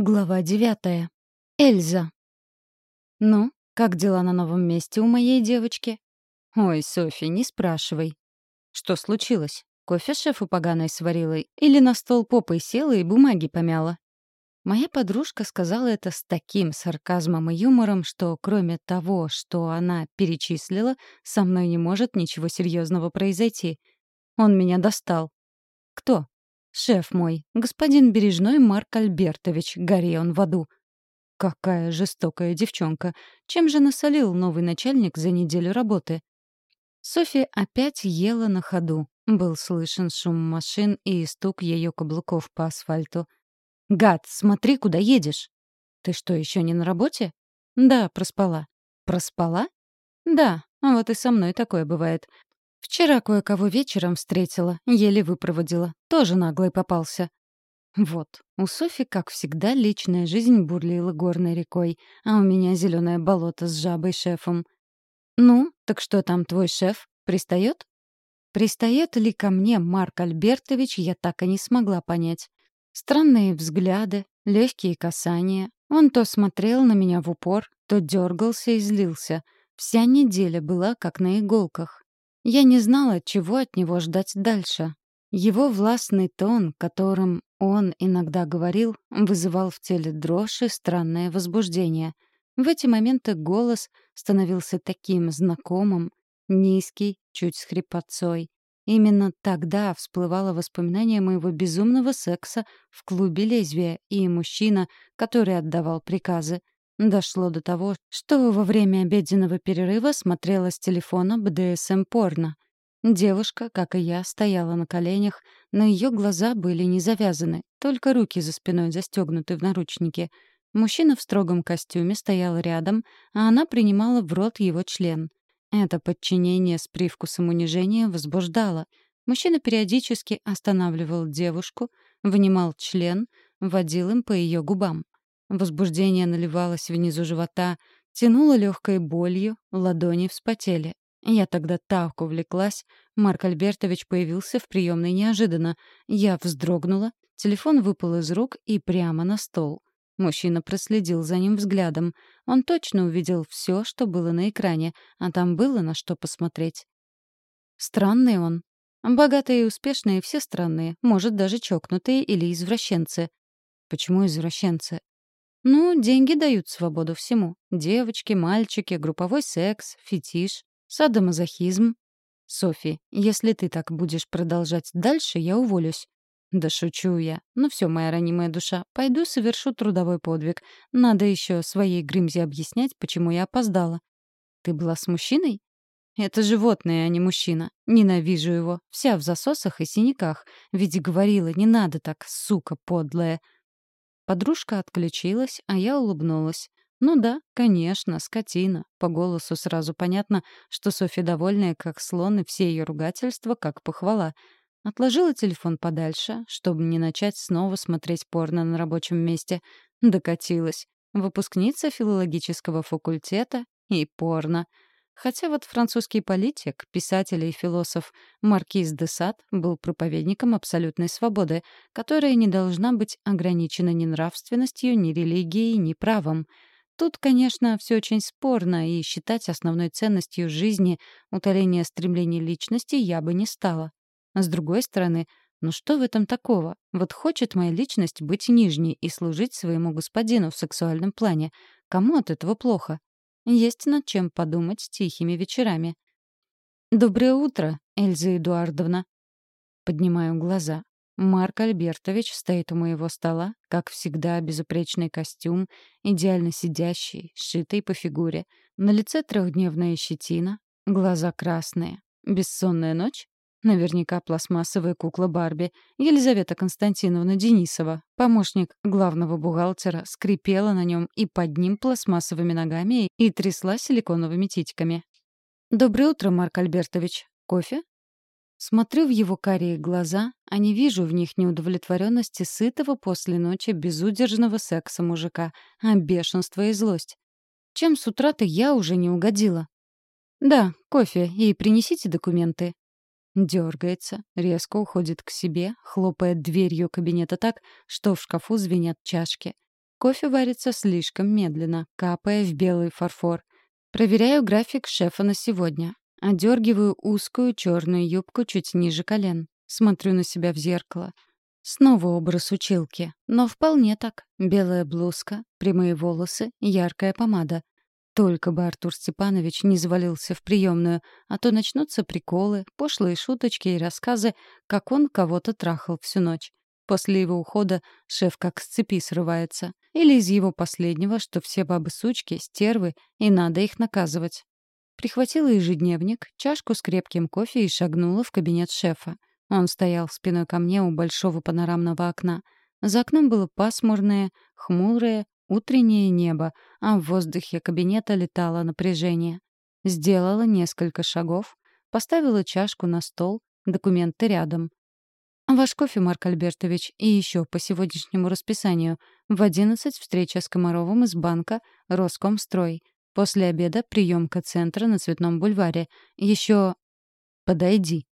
Глава девятая. Эльза. «Ну, как дела на новом месте у моей девочки?» «Ой, Софи, не спрашивай». «Что случилось? Кофе шефу поганой сварила или на стол попой села и бумаги помяла?» Моя подружка сказала это с таким сарказмом и юмором, что кроме того, что она перечислила, со мной не может ничего серьезного произойти. Он меня достал. «Кто?» Шеф мой, господин Бережной Марк Альбертович, гори он в аду. Какая жестокая девчонка. Чем же насолил новый начальник за неделю работы? Софья опять ела на ходу. Был слышен шум машин и стук ее каблуков по асфальту. «Гад, смотри, куда едешь!» «Ты что, еще не на работе?» «Да, проспала». «Проспала?» «Да, вот и со мной такое бывает. Вчера кое-кого вечером встретила, еле выпроводила. Тоже наглый попался. Вот, у Софи, как всегда, личная жизнь бурлила горной рекой, а у меня зеленое болото с жабой-шефом. «Ну, так что там твой шеф? Пристает?» Пристает ли ко мне Марк Альбертович, я так и не смогла понять. Странные взгляды, легкие касания. Он то смотрел на меня в упор, то дергался и злился. Вся неделя была как на иголках. Я не знала, чего от него ждать дальше. Его властный тон, которым он иногда говорил, вызывал в теле дрожь и странное возбуждение. В эти моменты голос становился таким знакомым, низкий, чуть с хрипотцой. Именно тогда всплывало воспоминание моего безумного секса в клубе лезвия и мужчина, который отдавал приказы — Дошло до того, что во время обеденного перерыва смотрела с телефона БДСМ-порно. Девушка, как и я, стояла на коленях, но ее глаза были не завязаны, только руки за спиной застегнуты в наручники. Мужчина в строгом костюме стоял рядом, а она принимала в рот его член. Это подчинение с привкусом унижения возбуждало. Мужчина периодически останавливал девушку, вынимал член, водил им по ее губам. Возбуждение наливалось внизу живота, тянуло легкой болью, ладони вспотели. Я тогда так увлеклась. Марк Альбертович появился в приемной неожиданно. Я вздрогнула, телефон выпал из рук и прямо на стол. Мужчина проследил за ним взглядом. Он точно увидел все, что было на экране, а там было на что посмотреть. Странный он. Богатые и успешные все странные, может, даже чокнутые или извращенцы. Почему извращенцы? Ну, деньги дают свободу всему. Девочки, мальчики, групповой секс, фетиш, садомазохизм. Софи, если ты так будешь продолжать дальше, я уволюсь. Да шучу я. Ну все, моя ранимая душа, пойду совершу трудовой подвиг. Надо еще своей Грымзе объяснять, почему я опоздала. Ты была с мужчиной? Это животное, а не мужчина. Ненавижу его. Вся в засосах и синяках. Ведь говорила, не надо так, сука подлая. Подружка отключилась, а я улыбнулась. Ну да, конечно, скотина. По голосу сразу понятно, что Софья довольная, как слон, и все ее ругательства, как похвала. Отложила телефон подальше, чтобы не начать снова смотреть порно на рабочем месте. Докатилась. Выпускница филологического факультета и порно — Хотя вот французский политик, писатель и философ Маркиз де Сад был проповедником абсолютной свободы, которая не должна быть ограничена ни нравственностью, ни религией, ни правом. Тут, конечно, все очень спорно, и считать основной ценностью жизни утоление стремлений личности я бы не стала. С другой стороны, ну что в этом такого? Вот хочет моя личность быть нижней и служить своему господину в сексуальном плане. Кому от этого плохо? Есть над чем подумать тихими вечерами. «Доброе утро, Эльза Эдуардовна». Поднимаю глаза. Марк Альбертович стоит у моего стола, как всегда, безупречный костюм, идеально сидящий, сшитый по фигуре. На лице трехдневная щетина, глаза красные. Бессонная ночь? Наверняка пластмассовая кукла Барби. Елизавета Константиновна Денисова, помощник главного бухгалтера, скрипела на нем и под ним пластмассовыми ногами и трясла силиконовыми титиками. «Доброе утро, Марк Альбертович. Кофе?» Смотрю в его карие глаза, а не вижу в них неудовлетворенности сытого после ночи безудержного секса мужика, а бешенство и злость. Чем с утра-то я уже не угодила? «Да, кофе, и принесите документы», Дергается, резко уходит к себе, хлопает дверью кабинета так, что в шкафу звенят чашки. Кофе варится слишком медленно, капая в белый фарфор. Проверяю график шефа на сегодня. Одергиваю узкую черную юбку чуть ниже колен. Смотрю на себя в зеркало. Снова образ училки. Но вполне так. Белая блузка, прямые волосы, яркая помада. Только бы Артур Степанович не завалился в приемную, а то начнутся приколы, пошлые шуточки и рассказы, как он кого-то трахал всю ночь. После его ухода шеф как с цепи срывается. Или из его последнего, что все бабы-сучки, стервы, и надо их наказывать. Прихватила ежедневник, чашку с крепким кофе и шагнула в кабинет шефа. Он стоял спиной ко мне у большого панорамного окна. За окном было пасмурное, хмурое, утреннее небо, а в воздухе кабинета летало напряжение. Сделала несколько шагов, поставила чашку на стол, документы рядом. «Ваш кофе, Марк Альбертович, и еще по сегодняшнему расписанию. В одиннадцать встреча с Комаровым из банка «Роскомстрой». После обеда приемка центра на Цветном бульваре. Еще... Подойди.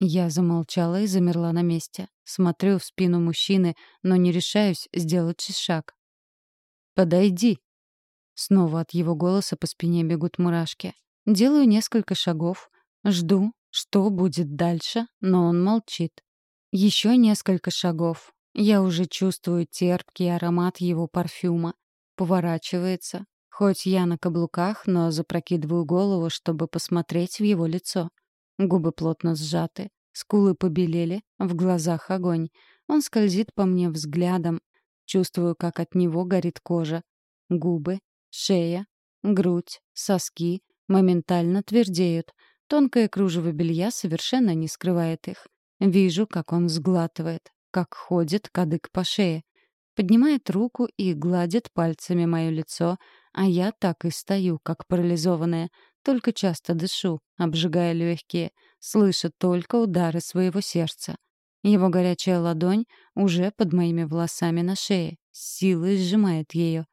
Я замолчала и замерла на месте. Смотрю в спину мужчины, но не решаюсь сделать шаг. «Подойди!» Снова от его голоса по спине бегут мурашки. Делаю несколько шагов, жду, что будет дальше, но он молчит. Еще несколько шагов. Я уже чувствую терпкий аромат его парфюма. Поворачивается, Хоть я на каблуках, но запрокидываю голову, чтобы посмотреть в его лицо. Губы плотно сжаты, скулы побелели, в глазах огонь. Он скользит по мне взглядом. Чувствую, как от него горит кожа. Губы, шея, грудь, соски моментально твердеют. Тонкое кружево белья совершенно не скрывает их. Вижу, как он сглатывает, как ходит кадык по шее. Поднимает руку и гладит пальцами мое лицо, а я так и стою, как парализованная, только часто дышу, обжигая легкие, слыша только удары своего сердца. Его горячая ладонь уже под моими волосами на шее, силой сжимает ее.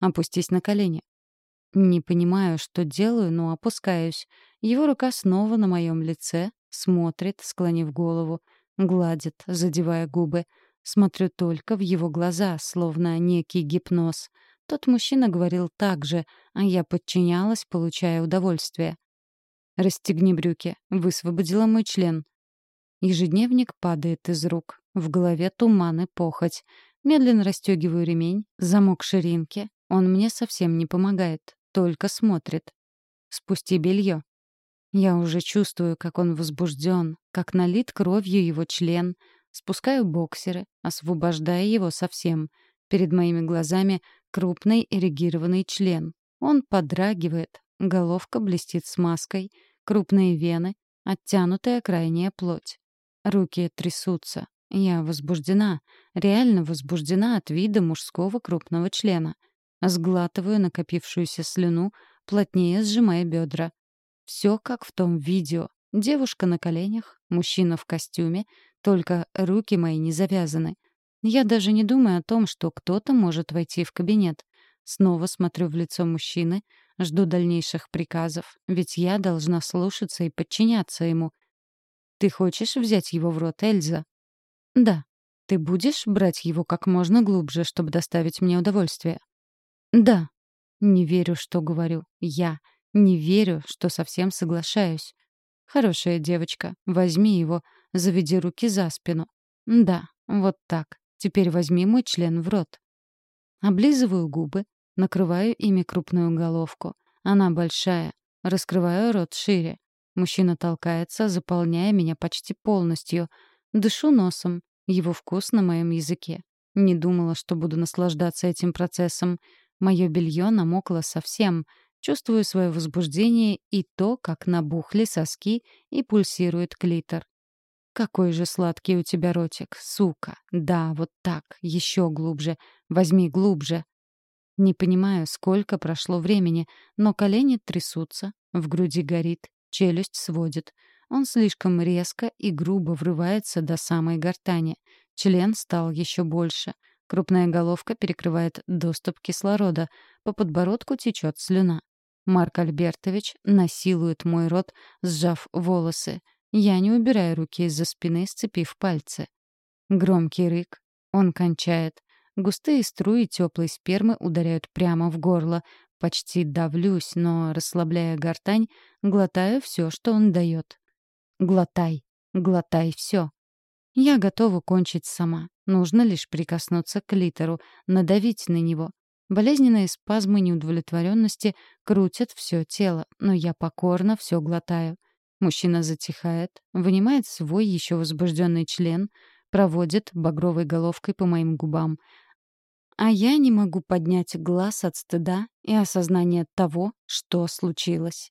Опустись на колени. Не понимаю, что делаю, но опускаюсь. Его рука снова на моем лице, смотрит, склонив голову, гладит, задевая губы. Смотрю только в его глаза, словно некий гипноз — тот мужчина говорил так же, а я подчинялась, получая удовольствие. «Расстегни брюки», высвободила мой член. Ежедневник падает из рук. В голове туман и похоть. Медленно расстегиваю ремень, замок ширинки. Он мне совсем не помогает, только смотрит. «Спусти белье». Я уже чувствую, как он возбужден, как налит кровью его член. Спускаю боксеры, освобождая его совсем. Перед моими глазами крупный эрегированный член. Он подрагивает, головка блестит смазкой, крупные вены, оттянутая крайняя плоть. Руки трясутся. Я возбуждена, реально возбуждена от вида мужского крупного члена. Сглатываю накопившуюся слюну, плотнее сжимая бедра. Все как в том видео. Девушка на коленях, мужчина в костюме, только руки мои не завязаны — я даже не думаю о том, что кто-то может войти в кабинет. Снова смотрю в лицо мужчины, жду дальнейших приказов, ведь я должна слушаться и подчиняться ему. «Ты хочешь взять его в рот, Эльза?» «Да». «Ты будешь брать его как можно глубже, чтобы доставить мне удовольствие?» «Да». Не верю, что говорю. Я. Не верю, что совсем соглашаюсь. Хорошая девочка. Возьми его, заведи руки за спину. Да, вот так. Теперь возьми мой член в рот. Облизываю губы, накрываю ими крупную головку. Она большая. Раскрываю рот шире. Мужчина толкается, заполняя меня почти полностью. Дышу носом. Его вкус на моем языке. Не думала, что буду наслаждаться этим процессом. Мое белье намокло совсем. Чувствую свое возбуждение и то, как набухли соски и пульсирует клитор. Какой же сладкий у тебя ротик, сука. Да, вот так, еще глубже. Возьми глубже. Не понимаю, сколько прошло времени, но колени трясутся, в груди горит, челюсть сводит. Он слишком резко и грубо врывается до самой гортани. Член стал еще больше. Крупная головка перекрывает доступ кислорода. По подбородку течет слюна. Марк Альбертович насилует мой рот, сжав волосы. Я не убираю руки из-за спины, сцепив пальцы. Громкий рык. Он кончает. Густые струи теплой спермы ударяют прямо в горло. Почти давлюсь, но, расслабляя гортань, глотаю все, что он дает. Глотай, глотай все. Я готова кончить сама. Нужно лишь прикоснуться к литеру, надавить на него. Болезненные спазмы неудовлетворенности крутят все тело, но я покорно все глотаю. Мужчина затихает, вынимает свой еще возбужденный член, проводит багровой головкой по моим губам. А я не могу поднять глаз от стыда и осознания того, что случилось.